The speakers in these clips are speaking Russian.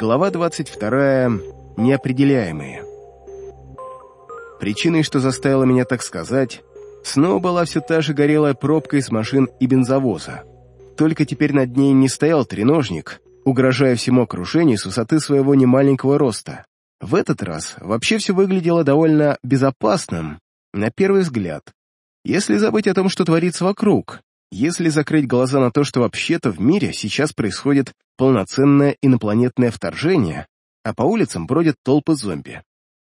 Глава 22. Неопределяемые. Причиной, что заставило меня так сказать, снова была все та же горелая пробка из машин и бензовоза. Только теперь над ней не стоял треножник, угрожая всему окружению с высоты своего немаленького роста. В этот раз вообще все выглядело довольно безопасным, на первый взгляд. Если забыть о том, что творится вокруг, если закрыть глаза на то, что вообще-то в мире сейчас происходит полноценное инопланетное вторжение, а по улицам бродят толпы зомби.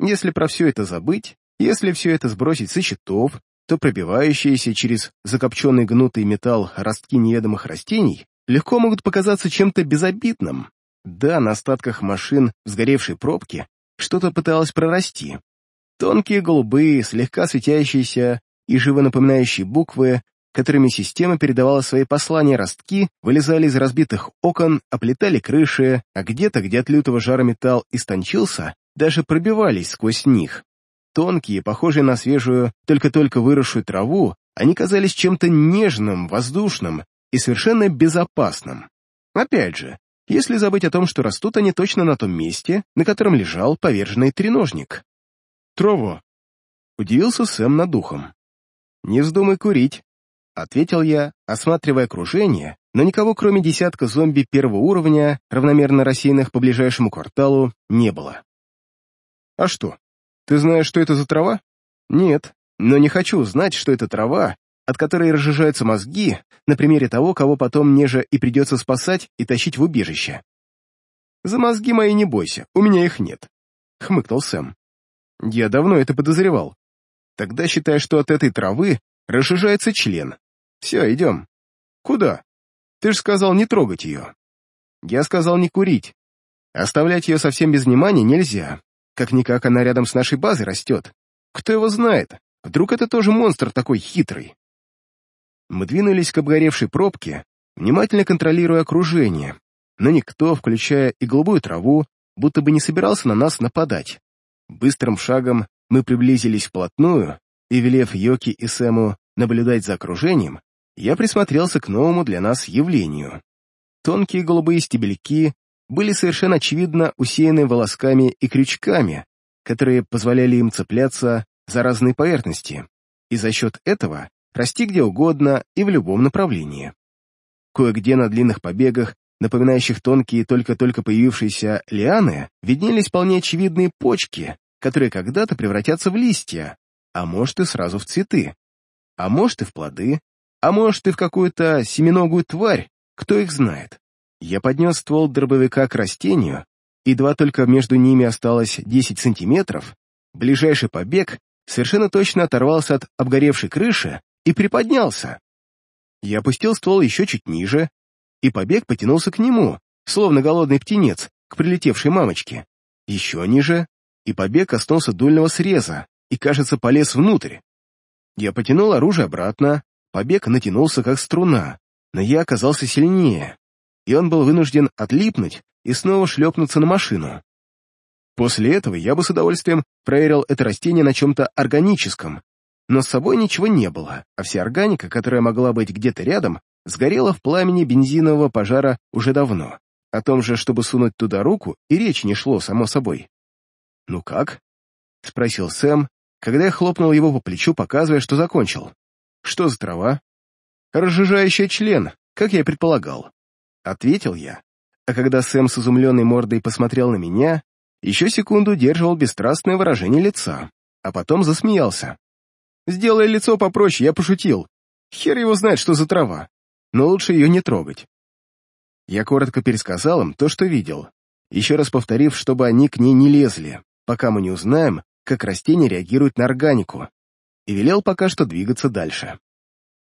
Если про все это забыть, если все это сбросить со счетов, то пробивающиеся через закопченный гнутый металл ростки неведомых растений легко могут показаться чем-то безобидным. Да, на остатках машин в сгоревшей пробке что-то пыталось прорасти. Тонкие голубые, слегка светящиеся и живо напоминающие буквы которыми система передавала свои послания ростки, вылезали из разбитых окон, оплетали крыши, а где-то, где от лютого жара металл истончился, даже пробивались сквозь них. Тонкие, похожие на свежую, только-только выросшую траву, они казались чем-то нежным, воздушным и совершенно безопасным. Опять же, если забыть о том, что растут они точно на том месте, на котором лежал поверженный треножник. «Трава!» — удивился Сэм над духом. «Не вздумай курить», Ответил я, осматривая окружение, но никого, кроме десятка зомби первого уровня, равномерно рассеянных по ближайшему кварталу, не было. «А что? Ты знаешь, что это за трава?» «Нет, но не хочу знать, что это трава, от которой разжижаются мозги, на примере того, кого потом мне же и придется спасать и тащить в убежище». «За мозги мои не бойся, у меня их нет», — хмыкнул Сэм. «Я давно это подозревал. Тогда считай, что от этой травы разжижается член, все, идем. Куда? Ты же сказал не трогать ее. Я сказал не курить. Оставлять ее совсем без внимания нельзя. Как-никак она рядом с нашей базой растет. Кто его знает? Вдруг это тоже монстр такой хитрый? Мы двинулись к обгоревшей пробке, внимательно контролируя окружение, но никто, включая и голубую траву, будто бы не собирался на нас нападать. Быстрым шагом мы приблизились вплотную, и, велев Йоки и Сэму наблюдать за окружением, я присмотрелся к новому для нас явлению. Тонкие голубые стебельки были совершенно очевидно усеяны волосками и крючками, которые позволяли им цепляться за разные поверхности, и за счет этого расти где угодно и в любом направлении. Кое-где на длинных побегах, напоминающих тонкие только-только появившиеся лианы, виднелись вполне очевидные почки, которые когда-то превратятся в листья, а может и сразу в цветы, а может и в плоды, а может, и в какую-то семиногую тварь, кто их знает. Я поднес ствол дробовика к растению, и два только между ними осталось 10 сантиметров, ближайший побег совершенно точно оторвался от обгоревшей крыши и приподнялся. Я опустил ствол еще чуть ниже, и побег потянулся к нему, словно голодный птенец, к прилетевшей мамочке. Еще ниже, и побег коснулся дульного среза, и, кажется, полез внутрь. Я потянул оружие обратно, Побег натянулся как струна, но я оказался сильнее, и он был вынужден отлипнуть и снова шлепнуться на машину. После этого я бы с удовольствием проверил это растение на чем-то органическом, но с собой ничего не было, а вся органика, которая могла быть где-то рядом, сгорела в пламени бензинового пожара уже давно. О том же, чтобы сунуть туда руку, и речь не шло, само собой. «Ну как?» — спросил Сэм, когда я хлопнул его по плечу, показывая, что закончил. Что за трава? Разжижающая член, как я и предполагал. Ответил я. А когда Сэм с изумленной мордой посмотрел на меня, еще секунду удерживал бесстрастное выражение лица, а потом засмеялся. «Сделай лицо попроще, я пошутил. Хер его знает, что за трава. Но лучше ее не трогать». Я коротко пересказал им то, что видел, еще раз повторив, чтобы они к ней не лезли, пока мы не узнаем, как растение реагирует на органику, и велел пока что двигаться дальше.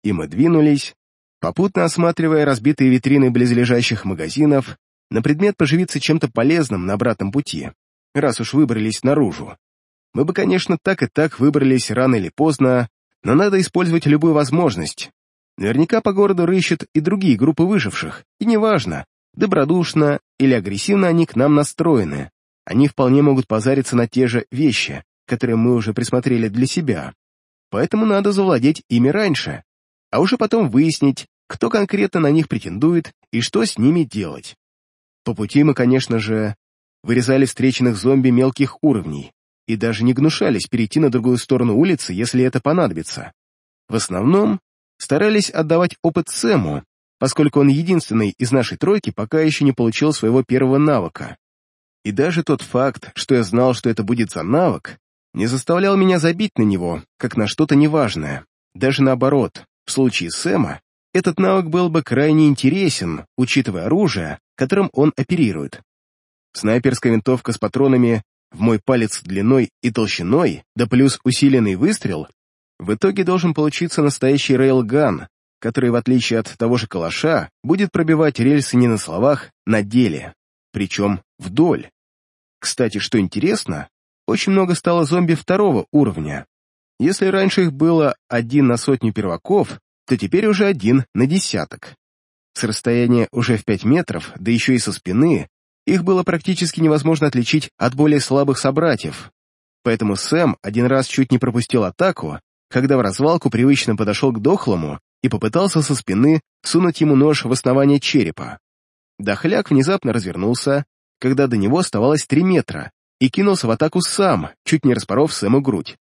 И мы двинулись, попутно осматривая разбитые витрины близлежащих магазинов на предмет поживиться чем-то полезным на обратном пути, раз уж выбрались наружу. Мы бы, конечно, так и так выбрались рано или поздно, но надо использовать любую возможность. Наверняка по городу рыщут и другие группы выживших, и неважно, добродушно или агрессивно они к нам настроены. Они вполне могут позариться на те же вещи, которые мы уже присмотрели для себя поэтому надо завладеть ими раньше, а уже потом выяснить, кто конкретно на них претендует и что с ними делать. По пути мы, конечно же, вырезали встреченных зомби мелких уровней и даже не гнушались перейти на другую сторону улицы, если это понадобится. В основном старались отдавать опыт Сэму, поскольку он единственный из нашей тройки пока еще не получил своего первого навыка. И даже тот факт, что я знал, что это будет за навык, не заставлял меня забить на него, как на что-то неважное. Даже наоборот, в случае Сэма, этот навык был бы крайне интересен, учитывая оружие, которым он оперирует. Снайперская винтовка с патронами в мой палец длиной и толщиной, да плюс усиленный выстрел, в итоге должен получиться настоящий рейлган, который, в отличие от того же калаша, будет пробивать рельсы не на словах, на деле, причем вдоль. Кстати, что интересно, очень много стало зомби второго уровня. Если раньше их было один на сотню перваков, то теперь уже один на десяток. С расстояния уже в пять метров, да еще и со спины, их было практически невозможно отличить от более слабых собратьев. Поэтому Сэм один раз чуть не пропустил атаку, когда в развалку привычно подошел к дохлому и попытался со спины сунуть ему нож в основание черепа. Дохляк внезапно развернулся, когда до него оставалось три метра, и кинулся в атаку сам, чуть не распоров Сэму грудь.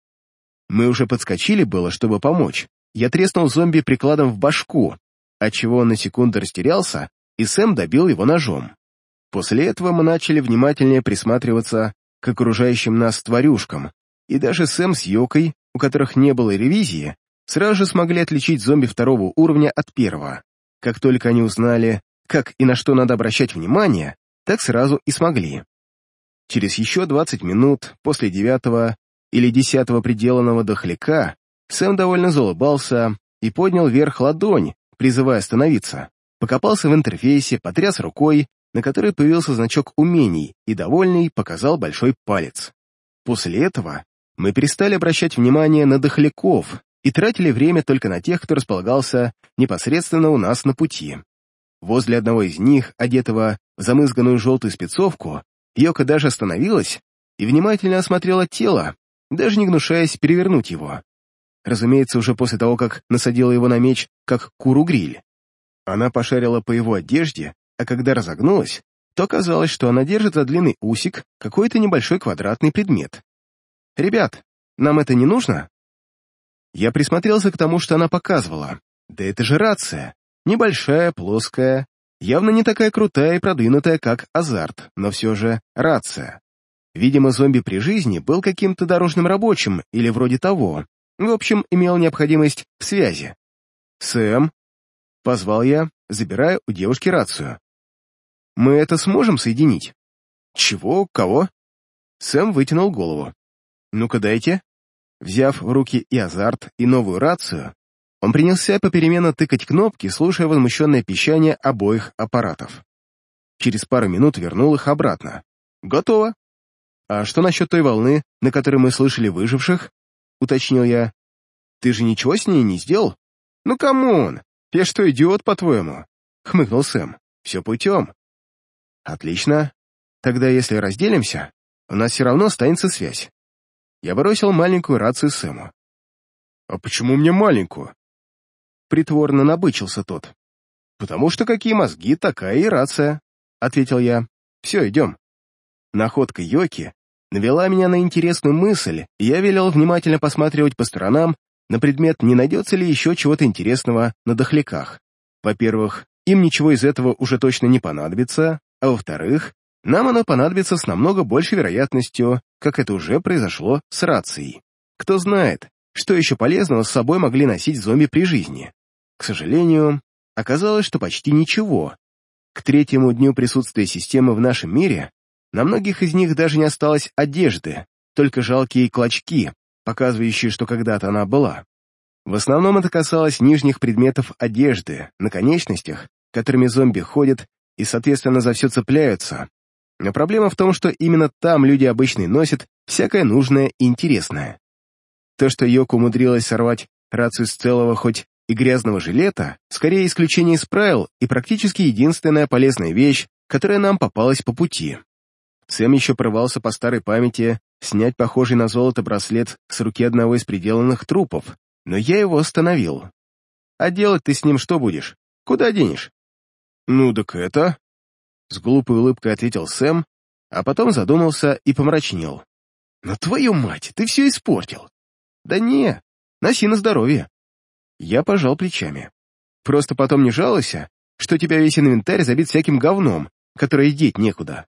Мы уже подскочили было, чтобы помочь. Я треснул зомби прикладом в башку, отчего он на секунду растерялся, и Сэм добил его ножом. После этого мы начали внимательнее присматриваться к окружающим нас тварюшкам, и даже Сэм с Йокой, у которых не было ревизии, сразу же смогли отличить зомби второго уровня от первого. Как только они узнали, как и на что надо обращать внимание, так сразу и смогли. Через еще 20 минут после девятого или десятого приделанного дохляка Сэм довольно заулыбался и поднял вверх ладонь, призывая остановиться. Покопался в интерфейсе, потряс рукой, на которой появился значок умений, и, довольный, показал большой палец. После этого мы перестали обращать внимание на дохляков и тратили время только на тех, кто располагался непосредственно у нас на пути. Возле одного из них, одетого в замызганную желтую спецовку, Йока даже остановилась и внимательно осмотрела тело, даже не гнушаясь перевернуть его. Разумеется, уже после того, как насадила его на меч, как куру-гриль. Она пошарила по его одежде а когда разогнулась, то оказалось, что она держит за длинный усик какой-то небольшой квадратный предмет. «Ребят, нам это не нужно?» Я присмотрелся к тому, что она показывала. Да это же рация. Небольшая, плоская, явно не такая крутая и продвинутая, как азарт, но все же рация. Видимо, зомби при жизни был каким-то дорожным рабочим или вроде того. В общем, имел необходимость в связи. «Сэм?» — позвал я, забирая у девушки рацию. Мы это сможем соединить?» «Чего? Кого?» Сэм вытянул голову. «Ну-ка дайте». Взяв в руки и азарт, и новую рацию, он принялся попеременно тыкать кнопки, слушая возмущенное пищание обоих аппаратов. Через пару минут вернул их обратно. «Готово». «А что насчет той волны, на которой мы слышали выживших?» — уточнил я. «Ты же ничего с ней не сделал?» «Ну, come on! Я что, идиот, по-твоему?» — хмыкнул Сэм. «Все путем. Отлично. Тогда если разделимся, у нас все равно останется связь. Я бросил маленькую рацию Сэму. «А почему мне маленькую?» Притворно набычился тот. «Потому что какие мозги, такая и рация», — ответил я. «Все, идем». Находка Йоки навела меня на интересную мысль, и я велел внимательно посматривать по сторонам на предмет, не найдется ли еще чего-то интересного на дохляках. Во-первых, им ничего из этого уже точно не понадобится, а во-вторых, нам оно понадобится с намного большей вероятностью, как это уже произошло с рацией. Кто знает, что еще полезного с собой могли носить зомби при жизни. К сожалению, оказалось, что почти ничего. К третьему дню присутствия системы в нашем мире на многих из них даже не осталось одежды, только жалкие клочки, показывающие, что когда-то она была. В основном это касалось нижних предметов одежды, на конечностях, которыми зомби ходят и, соответственно, за все цепляются. Но проблема в том, что именно там люди обычно носят всякое нужное и интересное. То, что Йока умудрилась сорвать рацию с целого хоть и грязного жилета, скорее исключение из правил и практически единственная полезная вещь, которая нам попалась по пути. Сэм еще прорвался по старой памяти снять похожий на золото браслет с руки одного из приделанных трупов, но я его остановил. «А делать ты с ним что будешь? Куда денешь?» «Ну, так это...» С глупой улыбкой ответил Сэм, а потом задумался и помрачнел. «Но твою мать, ты все испортил!» «Да не, носи на здоровье!» Я пожал плечами. «Просто потом не жалуйся, что тебя весь инвентарь забит всяким говном, которое деть некуда».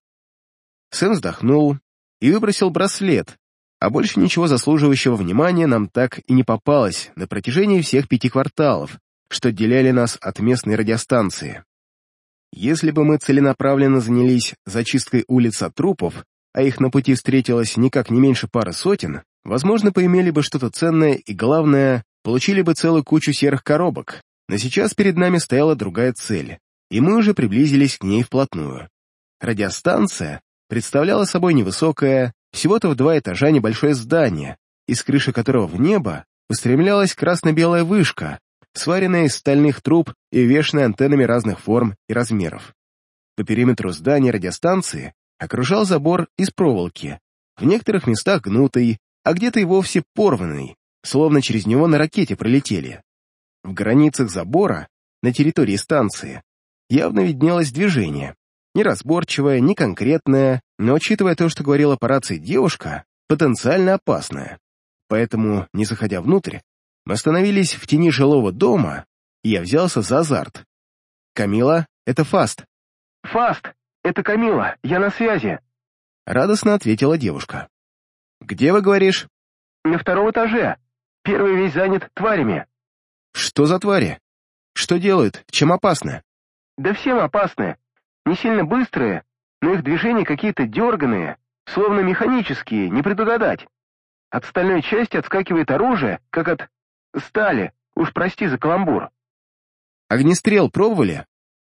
Сэм вздохнул и выбросил браслет, а больше ничего заслуживающего внимания нам так и не попалось на протяжении всех пяти кварталов, что отделяли нас от местной радиостанции. Если бы мы целенаправленно занялись зачисткой улиц от трупов, а их на пути встретилось никак не меньше пары сотен, возможно, поимели бы что-то ценное и, главное, получили бы целую кучу серых коробок. Но сейчас перед нами стояла другая цель, и мы уже приблизились к ней вплотную. Радиостанция представляла собой невысокое, всего-то в два этажа небольшое здание, из крыши которого в небо устремлялась красно-белая вышка, сваренная из стальных труб и вешенная антеннами разных форм и размеров. По периметру здания радиостанции окружал забор из проволоки, в некоторых местах гнутый, а где-то и вовсе порванный, словно через него на ракете пролетели. В границах забора, на территории станции, явно виднелось движение, неразборчивое, не конкретное, но, учитывая то, что говорила по рации девушка, потенциально опасное. Поэтому, не заходя внутрь, мы остановились в тени жилого дома, и я взялся за азарт. «Камила, это Фаст». «Фаст, это Камила, я на связи», — радостно ответила девушка. «Где вы говоришь?» «На втором этаже. Первый весь занят тварями». «Что за твари? Что делают? Чем опасны?» «Да всем опасны. Не сильно быстрые, но их движения какие-то дерганые, словно механические, не предугадать. От стальной части отскакивает оружие, как от стали, уж прости за каламбур. Огнестрел пробовали?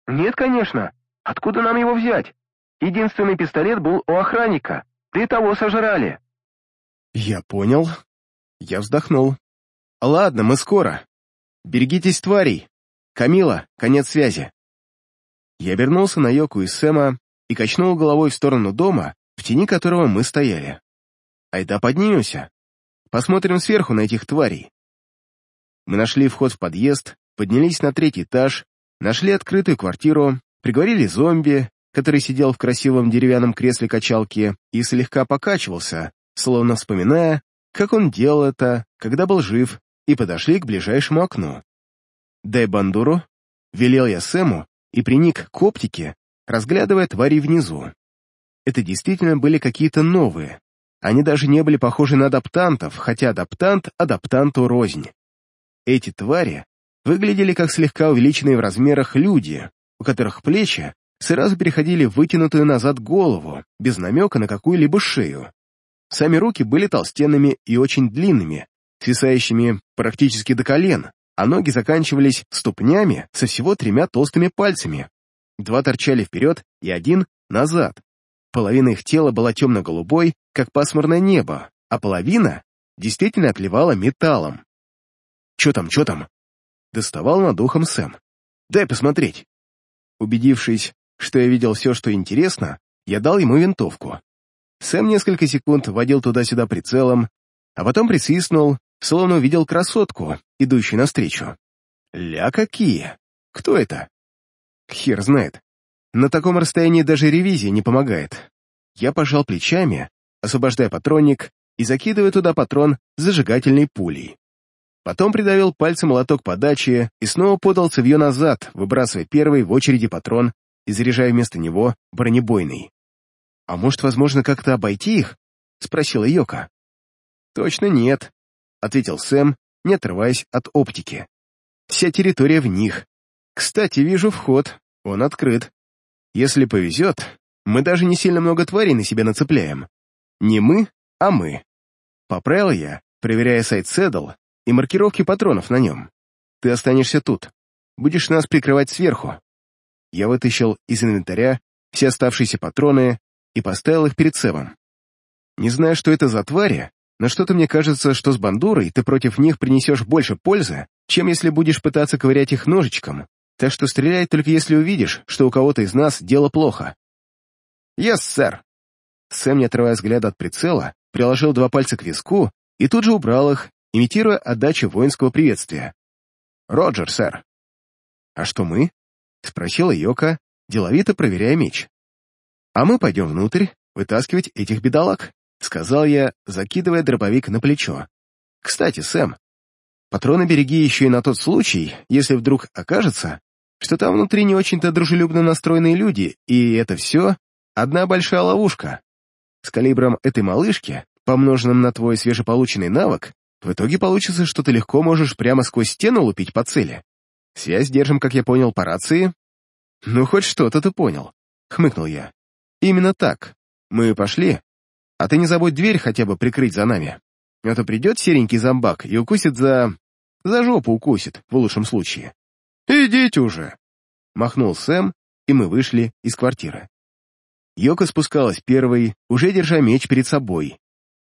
Нет, конечно. Откуда нам его взять? Единственный пистолет был у охранника. Ты того сожрали. Я понял. Я вздохнул. Ладно, мы скоро. Берегитесь тварей. Камила, конец связи. Я обернулся на Йоку и Сэма и качнул головой в сторону дома, в тени которого мы стояли. Айда поднимемся. Посмотрим сверху на этих тварей. Мы нашли вход в подъезд, поднялись на третий этаж, нашли открытую квартиру, приговорили зомби, который сидел в красивом деревянном кресле качалки и слегка покачивался, словно вспоминая, как он делал это, когда был жив, и подошли к ближайшему окну. «Дай бандуру», — велел я Сэму, и приник к оптике, разглядывая твари внизу. Это действительно были какие-то новые. Они даже не были похожи на адаптантов, хотя адаптант адаптанту рознь. Эти твари выглядели как слегка увеличенные в размерах люди, у которых плечи сразу переходили в вытянутую назад голову, без намека на какую-либо шею. Сами руки были толстенными и очень длинными, свисающими практически до колен, а ноги заканчивались ступнями со всего тремя толстыми пальцами. Два торчали вперед и один — назад. Половина их тела была темно-голубой, как пасмурное небо, а половина действительно отливала металлом. «Чё там, чё там?» Доставал над ухом Сэм. «Дай посмотреть». Убедившись, что я видел все, что интересно, я дал ему винтовку. Сэм несколько секунд водил туда-сюда прицелом, а потом присвистнул словно увидел красотку, идущую навстречу. Ля какие! Кто это? Хер знает. На таком расстоянии даже ревизия не помогает. Я пожал плечами, освобождая патронник и закидывая туда патрон с зажигательной пулей. Потом придавил пальцем молоток подачи и снова подал цевьё назад, выбрасывая первый в очереди патрон и заряжая вместо него бронебойный. «А может, возможно, как-то обойти их?» — спросила Йока. «Точно нет», — ответил Сэм, не отрываясь от оптики. «Вся территория в них. Кстати, вижу вход, он открыт. Если повезет, мы даже не сильно много тварей на себя нацепляем. Не мы, а мы». Поправил я, проверяя сайт Седл и маркировки патронов на нем. Ты останешься тут. Будешь нас прикрывать сверху. Я вытащил из инвентаря все оставшиеся патроны и поставил их перед Сэвом. Не знаю, что это за твари, но что-то мне кажется, что с бандурой ты против них принесешь больше пользы, чем если будешь пытаться ковырять их ножичком, так что стреляй только если увидишь, что у кого-то из нас дело плохо». «Yes, сэр». Сэм, не отрывая взгляда от прицела, приложил два пальца к виску и тут же убрал их, имитируя отдачу воинского приветствия. «Роджер, сэр». «А что мы?» — спросила Йока, деловито проверяя меч. А мы пойдем внутрь вытаскивать этих бедолаг, сказал я, закидывая дробовик на плечо. Кстати, Сэм, патроны береги еще и на тот случай, если вдруг окажется, что там внутри не очень-то дружелюбно настроенные люди, и это все одна большая ловушка. С калибром этой малышки, помноженным на твой свежеполученный навык, в итоге получится, что ты легко можешь прямо сквозь стену лупить по цели. Связь держим, как я понял, по рации. Ну, хоть что-то ты понял, — хмыкнул я. Именно так. Мы пошли. А ты не забудь дверь хотя бы прикрыть за нами. А то придет серенький зомбак и укусит за... За жопу укусит, в лучшем случае. «Идите уже!» — махнул Сэм, и мы вышли из квартиры. Йока спускалась первой, уже держа меч перед собой,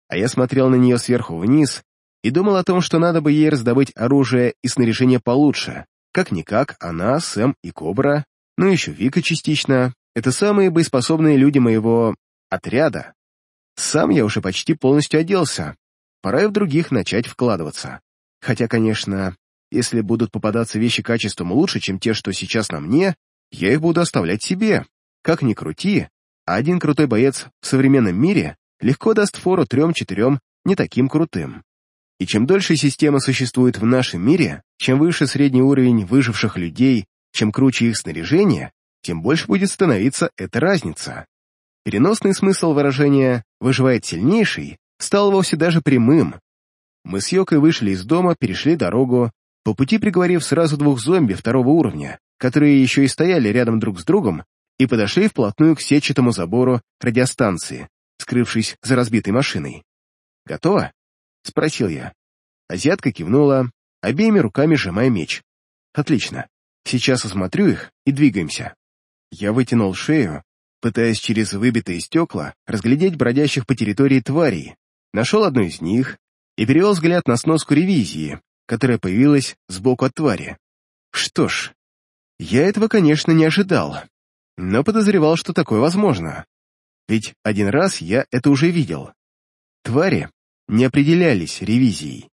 а я смотрел на нее сверху вниз и думал о том, что надо бы ей раздобыть оружие и снаряжение получше. Как-никак, она, Сэм и Кобра, ну еще Вика частично, это самые боеспособные люди моего отряда. Сам я уже почти полностью оделся, пора и в других начать вкладываться. Хотя, конечно, если будут попадаться вещи качеством лучше, чем те, что сейчас на мне, я их буду оставлять себе. Как ни крути, один крутой боец в современном мире легко даст фору трем-четырем не таким крутым. И чем дольше система существует в нашем мире, чем выше средний уровень выживших людей, чем круче их снаряжение, тем больше будет становиться эта разница. Переносный смысл выражения «выживает сильнейший» стал вовсе даже прямым. Мы с Йокой вышли из дома, перешли дорогу, по пути приговорив сразу двух зомби второго уровня, которые еще и стояли рядом друг с другом, и подошли вплотную к сетчатому забору радиостанции, скрывшись за разбитой машиной. «Готово?» — спросил я. Азиатка кивнула, обеими руками сжимая меч. «Отлично. Сейчас осмотрю их и двигаемся». Я вытянул шею, пытаясь через выбитые стекла разглядеть бродящих по территории тварей, нашел одну из них и перевел взгляд на сноску ревизии, которая появилась сбоку от твари. Что ж, я этого, конечно, не ожидал, но подозревал, что такое возможно. Ведь один раз я это уже видел. Твари не определялись ревизией.